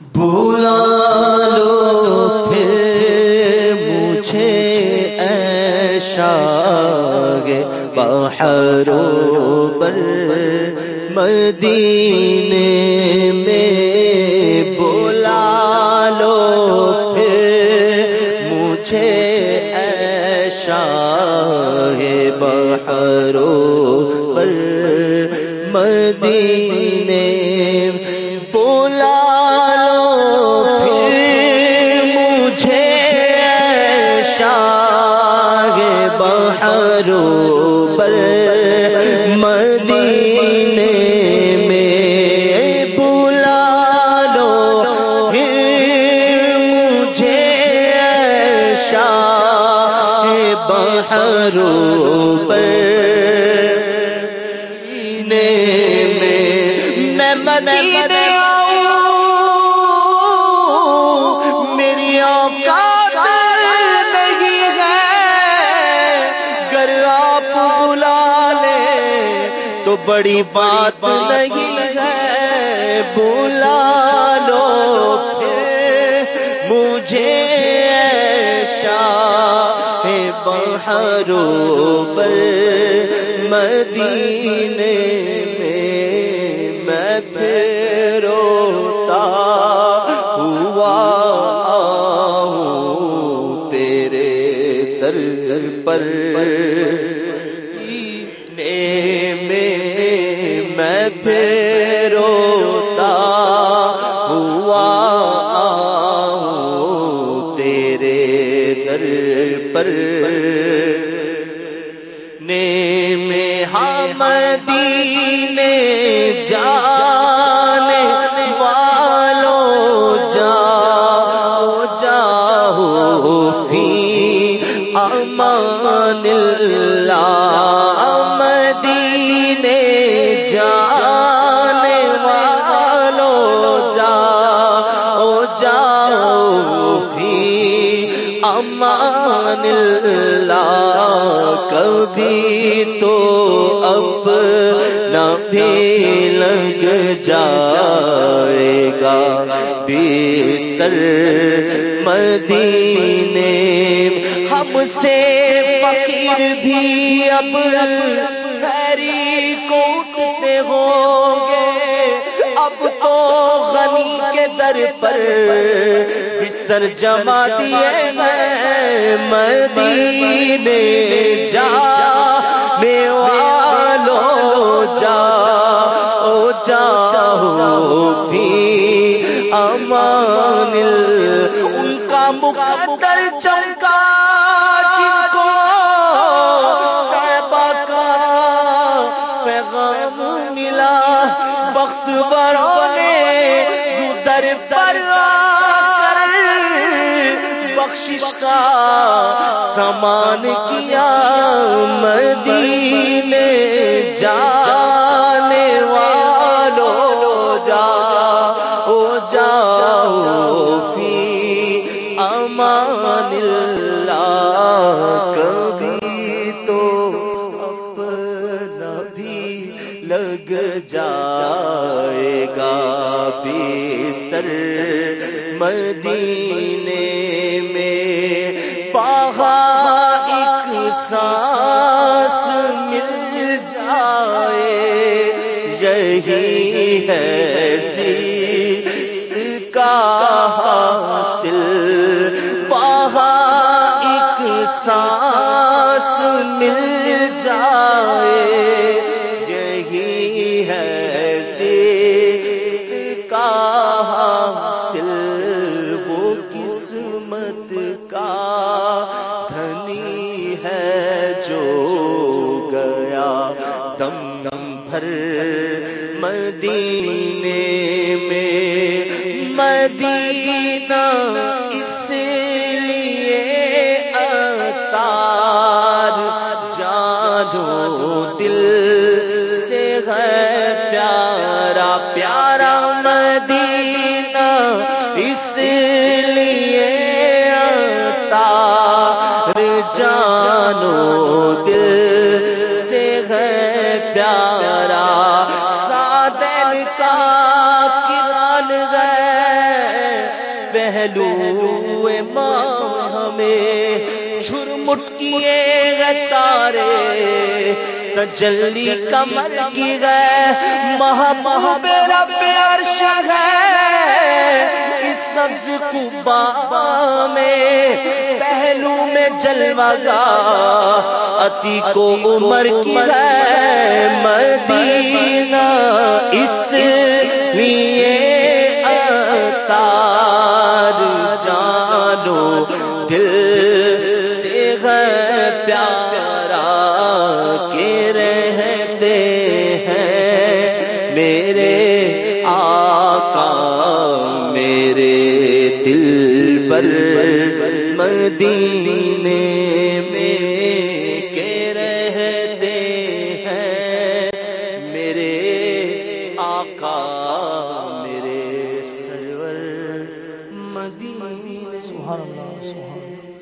بولا لو پھر مجھے ایشا گے۔ بہرو بر مدینے میں بولا لو پھر مجھے ایشا گے۔ بہرو پر مدینے شاہ بہرو پر مدینے میں بولا لو مجھے شاہ بہرو پر مدینے میں مدینے تو بڑی بات نہیں ہے بلا لو مجھے شاہ بہارو پر مدینے میں میں روتا، ہوا ہوں تیرے در پر۔ نے مدینے جانے والو جاؤ جاؤ فی امان اللہ۔ مدینے جانے فی امان اللہ، کبھی تو اب نہ بھی لگ جائے گا۔ بیسر مدینے ہم سے فقیر بھی اب خیری کو اٹھتے در پر بسر جما دیے ہیں مدینے جا میں والو جا، او جاؤ بھی امان ان کا مقدر چمکا۔ پر بخشش کا سامان کیا مدینے جانے والو جا، او جاؤ فی امان اللہ، کبھی تو اپنا بھی لگ جائے بیسر مدینے میں پاہا ایک سانس مل جائے، یہی ہے سی کا حاصل۔ پاہا ایک سانس مل جائے، یہی ہے سی جو گیا دم دم بھر مدینے میں۔ مدینہ اس لیے اتار جانو دل سے ہے پیارا پیارا مدینہ اس پہلو ماں ہمیں جھرمٹ کیے تارے، تجلی کمر کی گئے مہا محبوب رب عرش ہے۔ سبز کبا میں پہلو میں جلوا گا اتی کو عمر کی ہے مدینہ، اس لیے میرے آقا دل پر مدینے میں کے رہتے ہیں۔ میرے آقا